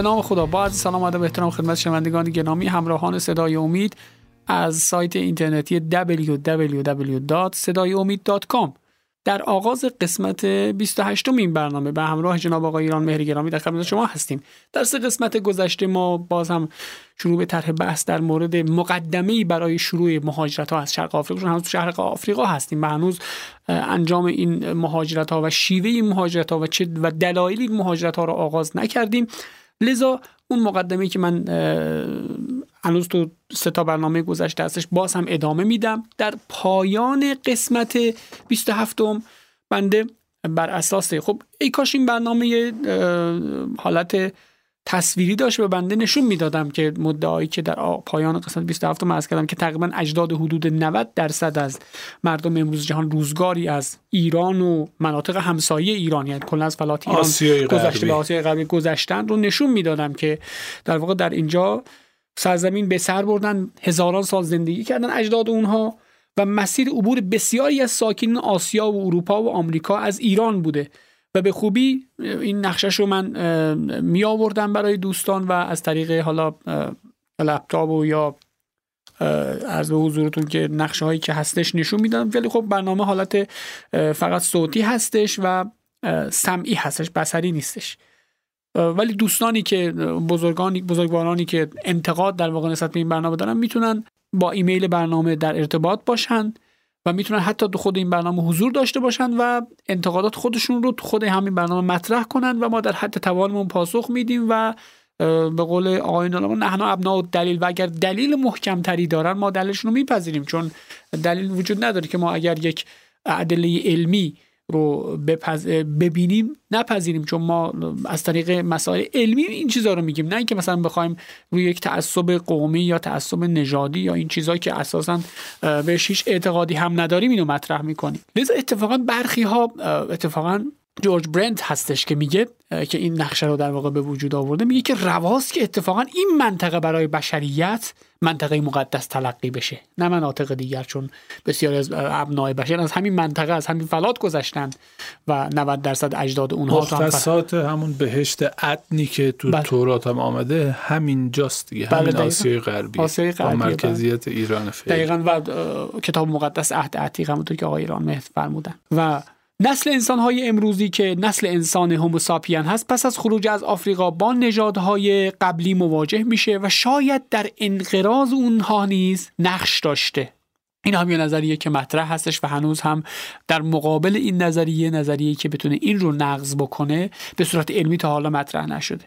به نام خدا. با عرض سلام ادب احترام خدمت شنوندگان گرامی همراهان صدای امید از سایت اینترنتی www.sedayomid.com در آغاز قسمت 28 این برنامه به همراه جناب آقای ایران مهری گرامی در خدمت شما هستیم. در سه قسمت گذشته ما باز هم شروع به طرح بحث در مورد مقدمه برای شروع مهاجرت ها از شرق آفریقا. چون هنوز شرق آفریقا هستیم و هنوز انجام این مهاجرت ها و شیوه این مهاجرت ها و چه و دلایل این مهاجرت ها را آغاز نکردیم. لذا اون مقدمه که من هنوز تو سه تا برنامه گذشته هستش باز هم ادامه میدم. در پایان قسمت 27 م بنده بر اساس خب ای کاش این برنامه حالت تصویری داشت به بنده نشون می‌دادم که مدعایی که در پایان قسمت 27 مرز کردم که تقریبا اجداد حدود 90 درصد از مردم امروز جهان روزگاری از ایران و مناطق همسایه ایران یعنی کلا از فلات ایران گذشته به آسیای غربی گذشتن رو نشون می‌دادم که در واقع در اینجا سرزمین به سر بردن هزاران سال زندگی کردن اجداد اونها و مسیر عبور بسیاری از ساکنین آسیا و اروپا و آمریکا از ایران بوده. و به خوبی این نقشش رو من می آوردم برای دوستان و از طریق حالا لپتاپ و یا از به حضورتون که نقشه هایی که هستش نشون میدم. ولی خب برنامه حالت فقط صوتی هستش و سمعی هستش بسری نیستش. ولی دوستانی که بزرگانی بزرگوارانی که انتقاد در واقع نسبت به این برنامه دارن می‌تونن با ایمیل برنامه در ارتباط باشن. و می‌تونن حتی تو خود این برنامه حضور داشته باشن و انتقادات خودشون رو تو خود همین برنامه مطرح کنن و ما در حد توانمون پاسخ میدیم و به قول آقای نالما نحنا ابنا دلیل و اگر دلیل محکم تری دارن ما دلیلشون رو میپذیریم چون دلیل وجود نداره که ما اگر یک ادله علمی رو ببینیم نپذیریم چون ما از طریق مسائل علمی این چیزها رو میگیم. نه اینکه مثلا بخوایم روی یک تعصب قومی یا تعصب نژادی یا این چیزهایی که اساسا بهش هیچ اعتقادی هم نداریم اینو مطرح می‌کنیم. لذا اتفاقا برخی ها اتفاقا جورج برنت هستش که میگه که این نقشه رو در واقع به وجود آورده میگه که رواست که اتفاقا این منطقه برای بشریت منطقه مقدس تلقی بشه نه مناطق دیگر چون بسیاری از ابنای بشر از همین منطقه از همین فلات گذشتن و 90 درصد اجداد اونها مختصات همون بهشت عدنی که تو بله. تورات هم آمده همین جاست دیگه همین بله آسیای غربی آسیای غربی. مرکزیت بله. ایران فعلی دقیقاً و کتاب مقدس عهد عتیق همونطور که آقای ایران مهد فرمودن و نسل انسانهای امروزی که نسل انسان هوموساپین هست پس از خروج از آفریقا با نژادهای قبلی مواجه میشه و شاید در انقراض اونها نیز نقش داشته. این هم یه نظریه که مطرح هستش و هنوز هم در مقابل این نظریه نظریه که بتونه این رو نقض بکنه به صورت علمی تا حالا مطرح نشده.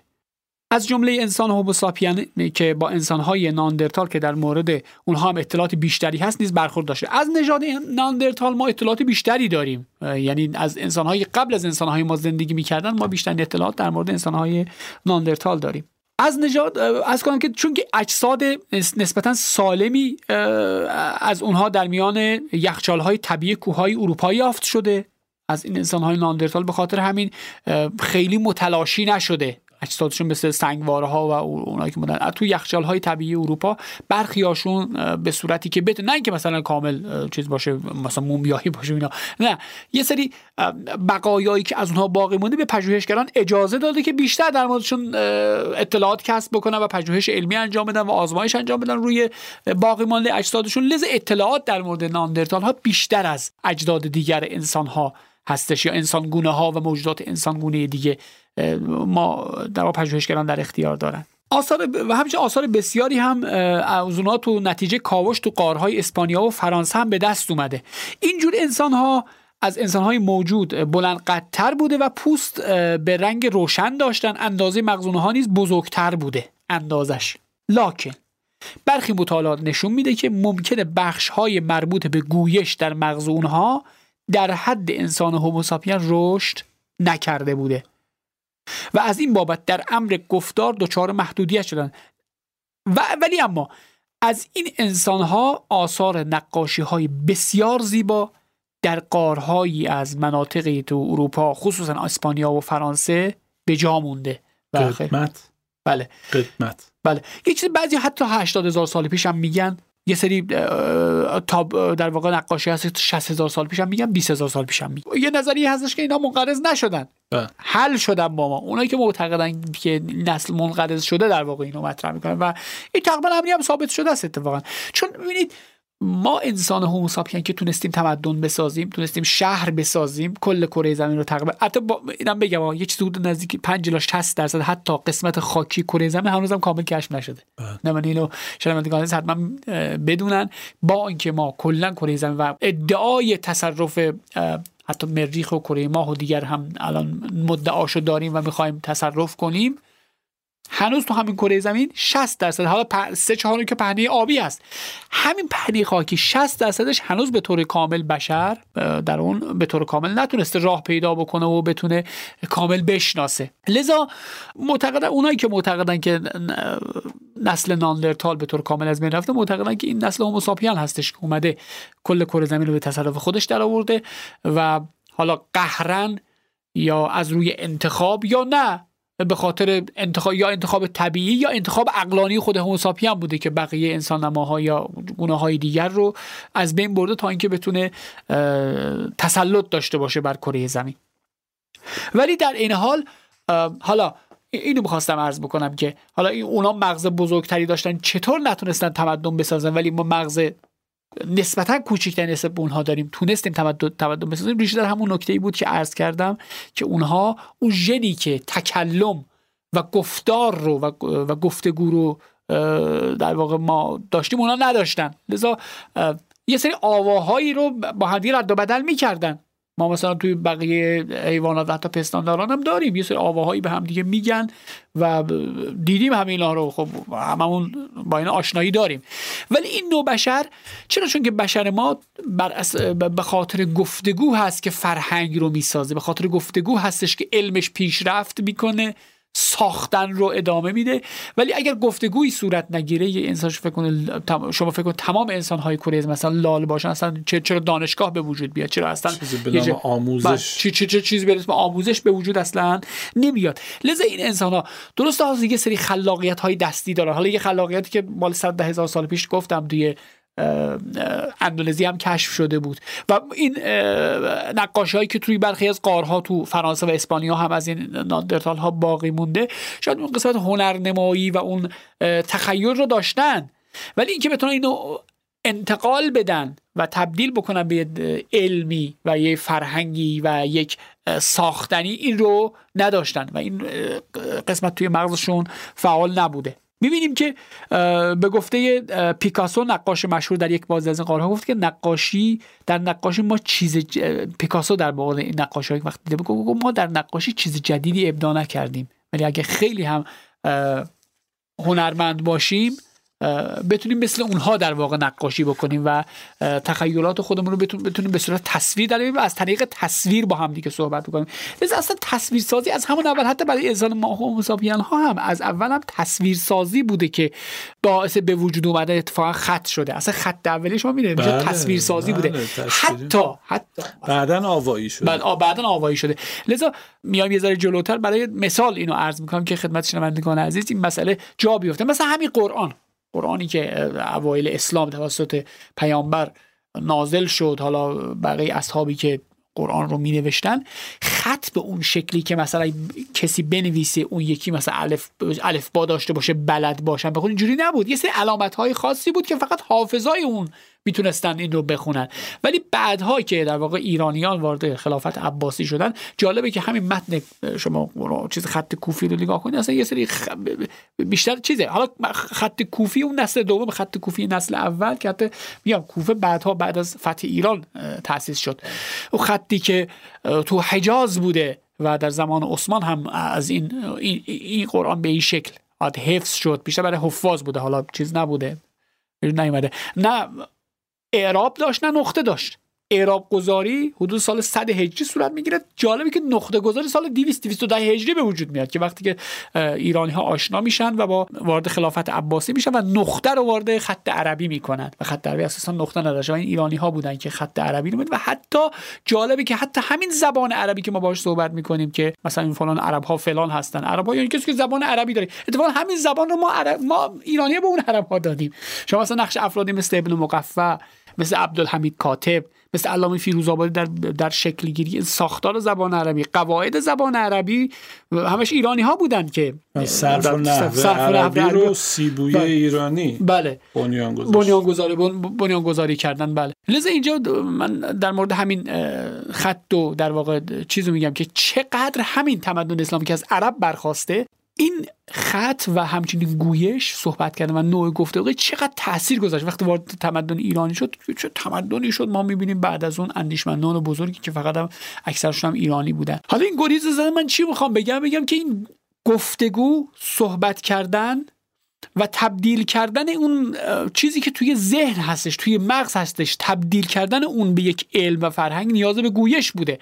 از جمله انسان هوموساپین که با انسانهای ناندرتال که در مورد اونها هم اطلاعات بیشتری هست نیز برخورد داشته. از نژاد ناندرتال ما اطلاعات بیشتری داریم. یعنی از انسانهای قبل از انسانهای ما زندگی می‌کردن ما بیشتر اطلاعات در مورد انسانهای ناندرتال داریم. از نژاد از کنم که چون که اجساد نسبتا سالمی از اونها در میان یخچالهای طبیعی کوههای اروپایی یافت شده. از این انسانهای ناندرتال به خاطر همین خیلی متلاشی نشده. اجسادشون مثل سنگواره ها و اونایی که بودن. تو یخچال های طبیعی اروپا برخیاشون به صورتی که بتونه نه اینکه مثلا کامل چیز باشه مثلا مومیایی باشه اینا. نه. یه سری بقایایی که از اونها باقی مونده به پژوهشگران اجازه داده که بیشتر در موردشون اطلاعات کسب بکنن و پژوهش علمی انجام بدن و آزمایش انجام بدن روی باقی مانده اجسادشون. لذا اطلاعات در مورد ناندرتال ها بیشتر از اجداد دیگر انسان ها هستش یا انسان گونه ها و موجودات انسان گونه دیگه ما در پژوهشگران در اختیار دارن. آثار و همچنین آثار بسیاری هم از اونها تو نتیجه کاوش تو قارهای اسپانیا و فرانسه هم به دست اومده. اینجور انسان ها از انسانهای موجود بلند قدتر بوده و پوست به رنگ روشن داشتن. اندازه مغزونه ها نیز بزرگتر بوده اندازش. لاکن. برخی مطالعات نشون میده که ممکنه بخش های مربوط به گویش در مغز ها در حد انسان هوموساپین رشد نکرده بوده. و از این بابت در امر گفتار دچار محدودیت شدن. و ولی اما از این انسان ها آثار نقاشی های بسیار زیبا در قارهایی از مناطقی تو اروپا خصوصا اسپانیا و فرانسه به جا مونده. قدمت. بله. قدمت. بله. یه چیز بعضی حتی 80 هزار سال پیش هم میگن یه سری تاب در واقع نقاشی هست 60 هزار سال پیش هم میگن 20 هزار سال پیش هم میگن یه نظریه هستش که اینا منقرض نشدن. بله. حل شدن با ما. اونایی که معتقدن که نسل منقرض شده در واقع اینو مطرح می‌کنن و این تقریبا هم ثابت شده است اتفاقا. چون ببینید ما انسان هوموساپین که تونستیم تمدن بسازیم تونستیم شهر بسازیم کل کره زمین رو تقریبا حتی با اینم بگم یه چیزی حدود نزدیک 5 الی 60 درصد حتی قسمت خاکی کره زمین هنوزم کامل کشف نشده بله. نه من اینو شنوندگان حتما بدونن با اینکه ما کلا کره زمین و ادعای تصرف حتی مریخ و کره ماه و دیگر هم الان مدعاشو داریم و می‌خوایم تصرف کنیم هنوز تو همین کره زمین 60 درصد. حالا سه چهار که پهنه آبی است همین پهنه خاکی 60 درصدش هنوز به طور کامل بشر در اون به طور کامل نتونسته راه پیدا بکنه و بتونه کامل بشناسه. لذا معتقدن اونایی که معتقدن که نسل ناندرتال به طور کامل از بین رفته معتقدن که این نسل هوموساپین هستش که اومده کل کره زمین رو به تصرف خودش درآورده و حالا قهرن یا از روی انتخاب یا نه به خاطر انتخاب یا انتخاب طبیعی یا انتخاب اقلانی خود هوموساپین بوده که بقیه انسان نماها یا گونه های دیگر رو از بین برده تا اینکه بتونه تسلط داشته باشه بر کره زمین. ولی در این حال حالا اینو می‌خواستم عرض بکنم که حالا این اونا مغز بزرگتری داشتن چطور نتونستن تمدن بسازن ولی ما مغز نسبتا کوچکتر نسبت به اونها داریم. تونستیم تمدن تمدن بسازیم. ریشه در همون نکته ای بود که عرض کردم که اونها اون ژنی که تکلم و گفتار رو و, و گفتگو رو در واقع ما داشتیم اونا نداشتن. لذا یه سری آواهایی رو با همدیگه رد و بدل می‌کردن. ما مثلا توی بقیه حیوانات و حتی پستانداران هم داریم. یه سری آواهایی به هم دیگه میگن و دیدیم همه اینا رو. خب هممون با این آشنایی داریم. ولی این نوع بشر چرا؟ چون که بشر ما بر به خاطر گفتگو هست که فرهنگ رو می‌سازه. به خاطر گفتگو هستش که علمش پیشرفت می‌کنه. ساختن رو ادامه میده. ولی اگر گفتگوی صورت نگیره یه انسان فکر کنه شما فکر کنید تمام انسان های کره مثلا لال باشن اصلا چرا دانشگاه به وجود بیاد؟ چرا اصلا چیزی نام آموزش. چی چی چیزی به آموزش به وجود اصلا نمیاد. لذا این انسان ها درست یه سری خلاقیت های دستی داره حالا یه خلاقیتی که مال 100 هزار سال پیش گفتم توی اندونزی هم کشف شده بود. و این نقاشی هایی که توی برخی از قارها تو فرانسه و اسپانیا هم از این ناندرتال ها باقی مونده شاید اون قسمت هنرنمایی و اون تخیل رو داشتن. ولی اینکه بتونن اینو انتقال بدن و تبدیل بکنن به علمی و یه فرهنگی و یک ساختنی این رو نداشتن و این قسمت توی مغزشون فعال نبوده. می‌بینیم که به گفته پیکاسو نقاش مشهور در یک بازی از این قارها گفت که نقاشی در نقاشی ما چیز پیکاسو در این نقاشی وقت دیده ما در نقاشی چیز جدیدی ابداع نکردیم. ولی اگه خیلی هم هنرمند باشیم بتونیم مثل اونها در واقع نقاشی بکنیم و تخیلات خودمون رو بتونیم به صورت تصویر در و از طریق تصویر با هم دیگه صحبت بکنیم. لذا اصلا تصویر سازی از همون اول حتی برای انسان ما ها هم از اول هم تصویر سازی بوده که باعث به وجود اومده اتفاقا خط شده. اصلا خط اولی شما می‌دونید بله، تصویر سازی بوده. بله، حتی حتی بعدا آوایی شده. بعد بعدا آوایی شده. لذا میام یه ذره جلوتر برای مثال اینو عرض می‌کنم که خدمت شنوندگان عزیز این مسئله جا بیفته. مثلا همین قرآن. قرآنی که اوایل اسلام توسط پیامبر نازل شد حالا بقیه اصحابی که قرآن رو می نوشتن خط به اون شکلی که مثلا کسی بنویسه اون یکی مثلا الف الف با داشته باشه بلد باشن بخون اینجوری نبود. یه سری علامت های خاصی بود که فقط حافظای اون می‌تونستن این رو بخونن. ولی بعدها که در واقع ایرانیان وارد خلافت عباسی شدن جالبه که همین متن شما چیز خط کوفی رو نگاه کنید اصلا یه سری بیشتر چیزه. حالا خط کوفی اون نسل دوم خط کوفی نسل اول که حتی میگم کوفه بعدها بعد از فتح ایران تاسیس شد. اون خطی که تو حجاز بوده و در زمان عثمان هم از این این, قرآن به این شکل حفظ شد. بیشتر برای حفاظ بوده. حالا چیز نبوده. نیومده. نه اعراب داشت نه نقطه داشت. اعراب گذاری حدود سال 100 هجری صورت می‌گیره. جالبه که نقطه گذاری سال 200 210 هجری به وجود میاد که وقتی که ایرانی ها آشنا میشن و با وارد خلافت عباسی میشن و نقطه رو وارد خط عربی می‌کنن. و خط عربی اساسا نقطه نداشت. این ایرانی ها بودن که خط عربی رو و حتی جالبه که حتی همین زبان عربی که ما باهاش صحبت می‌کنیم که مثلا این فلان عرب ها فلان هستن. عرب ها یعنی کسی که زبان عربی داره. اتفاقا همین زبان رو ما عرب ما ایرانی به اون عرب ها دادیم. شما مثلا نقش افرادی مثل ابن مقفع مثل عبدالحمید کاتب مثل علامه فیروزآبادی در در شکل گیری ساختار زبان عربی قواعد زبان عربی همش ایرانی ها بودن که صرف و نحوه عربی رو سیبوی بله. ایرانی بله. بنیان گذاری بنیان گذاری کردن بله. لذا اینجا من در مورد همین خط و در واقع چیزو میگم که چقدر همین تمدن اسلامی که از عرب برخواسته این خط و همچنین گویش صحبت کردن و نوع گفتگو چقدر تاثیر گذاشت. وقتی وارد تمدن ایرانی شد چه تمدنی شد ما می‌بینیم بعد از اون اندیشمندان بزرگی که فقط هم اکثرشون هم ایرانی بودن. حالا این گریز زدن من چی می‌خوام بگم؟ بگم که این گفتگو صحبت کردن و تبدیل کردن اون چیزی که توی ذهن هستش توی مغز هستش تبدیل کردن اون به یک علم و فرهنگ نیاز به گویش بوده.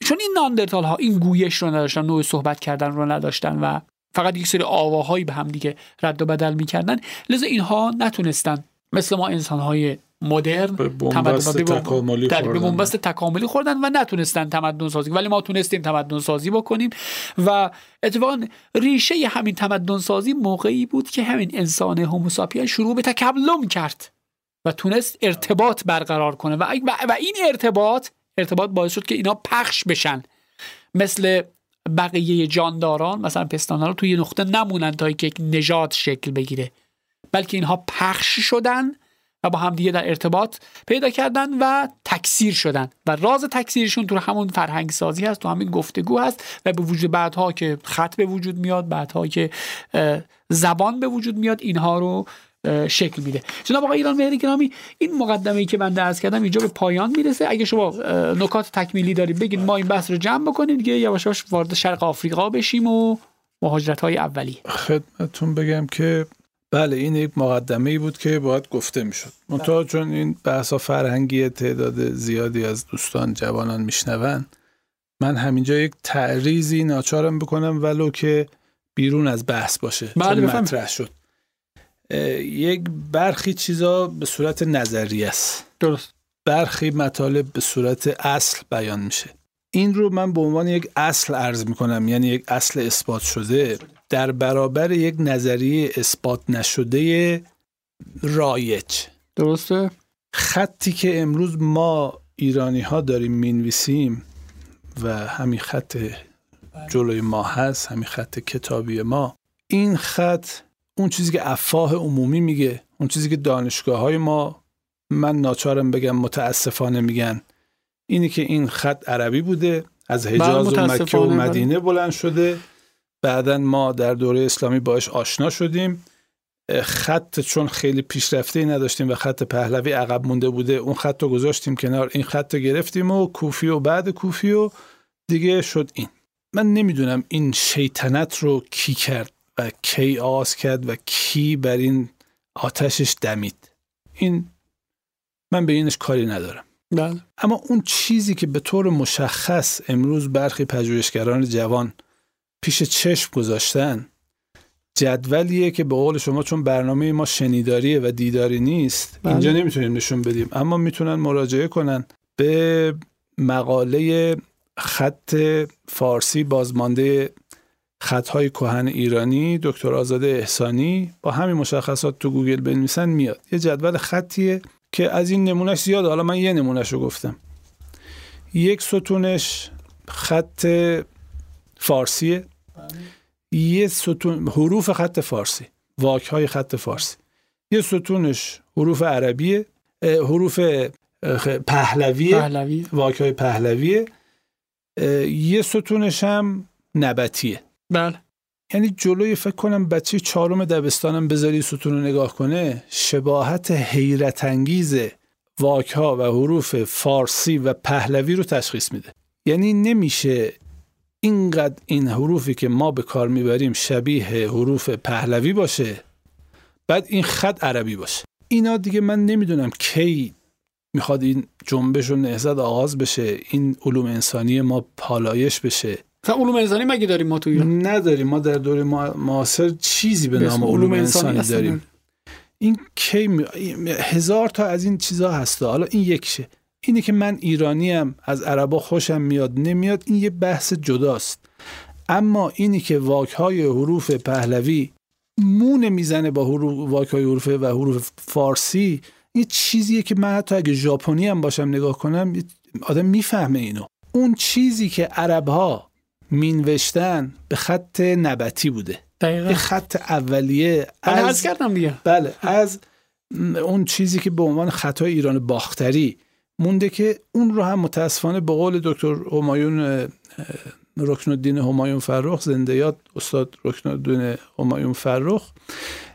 چون این ناندرتال ها این گویش رو نداشتن نوع صحبت کردن رو نداشتن و فقط یک سری آواهایی به هم دیگه رد و بدل می‌کردن. لذا اینها نتونستن. مثل ما انسان های مدرن تمدن تکاملی در به بنبست تکاملی خوردن و نتونستن تمدن سازی. ولی ما تونستیم تمدن سازی بکنیم و اتفاقا ریشه همین تمدن سازی موقعی بود که همین انسان هوموساپین شروع به تکلم کرد و تونست ارتباط برقرار کنه. و, و این ارتباط ارتباط باعث شد که اینا پخش بشن. مثل بقیه جانداران مثلا پستان رو توی نقطه نمونن تا یک نژاد شکل بگیره. بلکه اینها پخش شدن و با همدیگه در ارتباط پیدا کردن و تکثیر شدن. و راز تکثیرشون تو همون فرهنگ سازی هست تو همین گفتگو هست و به وجود بعدها که خط به وجود میاد بعدها که زبان به وجود میاد اینها رو شکل میده. جناب آقای ایران مهری گرامی این مقدمه ای که من درس کردم اینجا به پایان می‌رسه. اگه شما نکات تکمیلی دارید بگید ما این بحث رو جمع بکنیم دیگه یواش یواش وارد شرق آفریقا بشیم و مهاجرت های اولی. خدمتتون بگم که بله این یک مقدمه ای بود که باید گفته می‌شد. منتها بله. چون این بحث فرهنگی تعداد زیادی از دوستان جوانان میشنون من همینجا یک تعریزی ناچارم بکنم ولو که بیرون از بحث باشه. بله مطرح شد. یک برخی چیزا به صورت نظری است. درست. برخی مطالب به صورت اصل بیان میشه. این رو من به عنوان یک اصل عرض می‌کنم یعنی یک اصل اثبات شده. در برابر یک نظریه اثبات نشده رایج. درسته؟ خطی که امروز ما ایرانی ها داریم می‌نویسیم و همین خط جلوی ما هست همین خط کتابی ما این خط اون چیزی که افواه عمومی میگه اون چیزی که دانشگاه های ما من ناچارم بگم متاسفانه میگن. اینی که این خط عربی بوده از بله، حجاز و مکه و بله. مدینه بلند شده. بعدا ما در دوره اسلامی باش آشنا شدیم. خط چون خیلی پیشرفته نداشتیم و خط پهلوی عقب مونده بوده اون خط رو گذاشتیم کنار. این خط رو گرفتیم و کوفی و بعد کوفی و دیگه شد این. من نمی‌دونم این شیطنت رو کی کرد. و کی آز کرد و کی بر این آتشش دمید این من به اینش کاری ندارم بله. اما اون چیزی که به طور مشخص امروز برخی پژوهشگران جوان پیش چشم گذاشتن جدولیه که به قول شما چون برنامه ما شنیداریه و دیداری نیست بله. اینجا نمی‌تونیم نشون بدیم اما می‌تونن مراجعه کنن به مقاله خط فارسی بازمانده خطهای کهن ایرانی دکتر آزاده احسانی با همین مشخصات تو گوگل بنویسن میاد. یه جدول خطیه که از این نمونهش زیاد حالا من یه نمونهش رو گفتم. یک ستونش خط فارسیه. یه ستون حروف خط فارسی. واک های خط فارسی. یه ستونش حروف عربیه. حروف پهلویه. پهلوی. واک های پهلویه یه ستونش هم نبتیه بله. یعنی جلوی فکر کنم بچه چهارم دبستانم بذاری ستون رو نگاه کنه شباهت حیرت انگیز واک ها و حروف فارسی و پهلوی رو تشخیص میده. یعنی نمیشه اینقدر این حروفی که ما به کار می‌بریم شبیه حروف پهلوی باشه بعد این خط عربی باشه. اینا دیگه من نمی‌دونم کی می‌خواد این جنبش و نهضت آغاز بشه این علوم انسانی ما پالایش بشه. علوم انسانی مگه داریم ما تو ایران؟ نداریم. ما در دوره معاصر چیزی به نام علوم انسانی, داریم. این کی هزار تا از این چیزها هسته. حالا این یکشه. اینی که من ایرانیم از عربا خوشم میاد نمیاد این یه بحث جداست. اما اینی که واک های حروف پهلوی مون می‌زنه با واک های حروف و حروف فارسی یه چیزیه که من حتی اگه ژاپنی هم باشم نگاه کنم آدم می‌فهمه اینو. اون چیزی که عرب ها مینوشتن به خط نبتی بوده دقیقا. خط اولیه از کردم دیگه بله از اون چیزی که به عنوان خطای ایران باختری مونده که اون رو هم متاسفانه به قول دکتر همایون رکن الدین همایون فرخ زنده یاد استاد رکن الدین همایون فرخ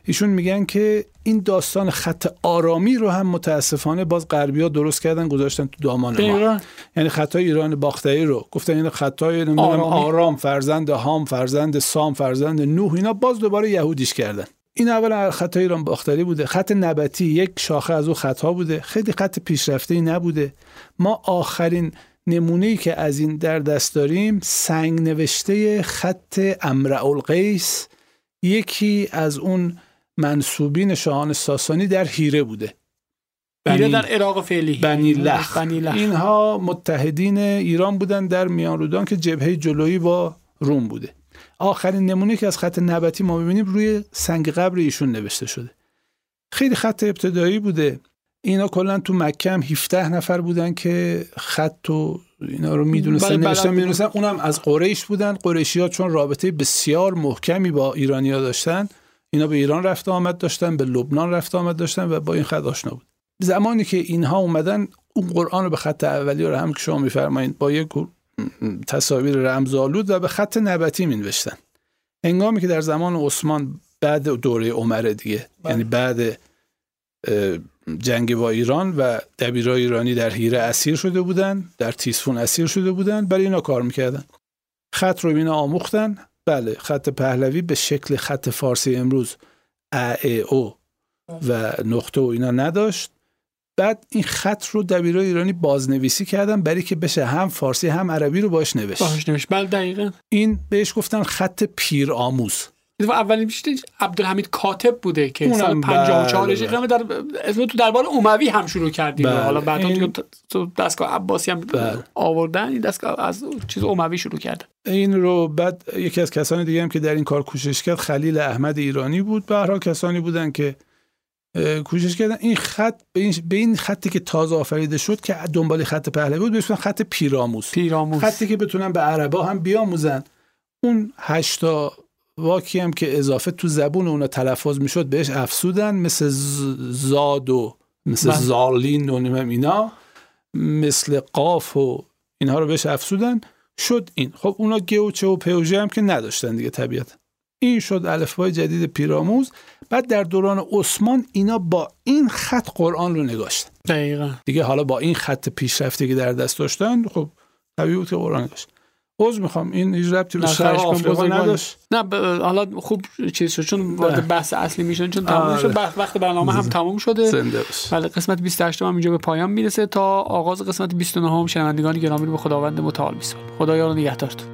ایشون میگن که این داستان خط آرامی رو هم متاسفانه باز غربی ها درست کردن گذاشتن تو دامان ما. یعنی خطای ایران باختری رو. گفتن این خطای آرام. آرام فرزند هام فرزند سام فرزند نوح اینا باز دوباره یهودیش کردن. این اول خط ایران باختری بوده. خط نبتی یک شاخه از او خطا بوده. خیلی خط پیشرفته نبوده. ما آخرین نمونه ای که از این در دست داریم سنگ نوشته خط امرع القیس یکی از اون منصوبین شاهان ساسانی در هیره بوده. هیره در عراق فعلی. بنی لخ. اینها متحدین ایران بودن در میان رودان که جبهه جلویی با روم بوده. آخرین نمونه که از خط نبتی ما ببینیم روی سنگ قبر ایشون نوشته شده. خیلی خط ابتدایی بوده. اینا کلا تو مکه هم 17 نفر بودن که خط و اینا رو می‌دونستن بله، نوشتن بله. می‌دونستن. اونم از قریش بودن. قریشی ها چون رابطه بسیار محکمی با ایرانیا داشتن. اینا به ایران رفت آمد داشتن به لبنان رفت آمد داشتن و با این خط آشنا بود. زمانی که اینها اومدن اون قرآن رو به خط اولی رو هم که شما میفرمایید با یک تصاویر رمزآلود و به خط نبتی می نوشتن هنگامی که در زمان عثمان بعد دوره عمره دیگه بله. یعنی بعد جنگ با ایران و دبیرای ایرانی در هیره اسیر شده بودن در تیسفون اسیر شده بودن برای اینا کار می‌کردن. خط رو اینا آموختن بله خط پهلوی به شکل خط فارسی امروز ا او و نقطه و اینا نداشت. بعد این خط رو دبیرای ایرانی بازنویسی کردن برای که بشه هم فارسی هم عربی رو باش نوشت. باش نوشت. بله دقیقا. این بهش گفتن خط پیر آموز اولین بیشتر عبدالحمید کاتب بوده که سال 54 بله. هجری در اسم تو دربار اوموی هم شروع کردیم. بله. حالا بعد این... تو دستگاه عباسی هم بله. آوردن این دستگاه از چیز اوموی شروع کرد این رو بعد یکی از کسان دیگه هم که در این کار کوشش کرد خلیل احمد ایرانی بود. به کسانی بودن که کوشش کردن. این خط به این, به این خطی که تازه آفریده شد که دنبال خط پهلوی بود بهشون خط پیراموز. پیراموز. خطی که بتونن به عربا هم بیاموزن. اون هشتا واکی هم که اضافه تو زبون اونا تلفظ می‌شد بهش افسودن مثل زاد و مثل من. بله. زالین و نمیم اینا مثل قاف و اینها رو بهش افسودن. شد این. خب اونا گوچه و پیوژه هم که نداشتن دیگه طبیعت این شد الفبای جدید پیراموز. بعد در دوران عثمان اینا با این خط قرآن رو نگاشتن. دقیقا. دیگه حالا با این خط پیشرفته که در دست داشتن خب طبیعی بود که قرآن نگاشت عذر می‌خوام. این هیچ ربطی به شرق آفریقا نداشت. نه ب... حالا خوب چیز شد چون وارد بحث اصلی میشن چون تموم آره. شد وقت برنامه هم تموم شده. بله قسمت 28 هم اینجا به پایان می‌رسه تا آغاز قسمت 29 هم شنوندگان گرامی رو به خداوند متعال میسپارم. خدا یار نگهدارتون